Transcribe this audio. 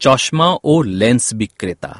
चश्मा और लेंस विक्रेता।